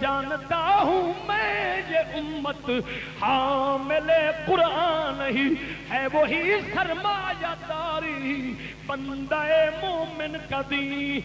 جانتا ہوں میں یہ امت، حامل قرآن ہی ہے وہی سرمایہ داری، بندہ مومن کا دین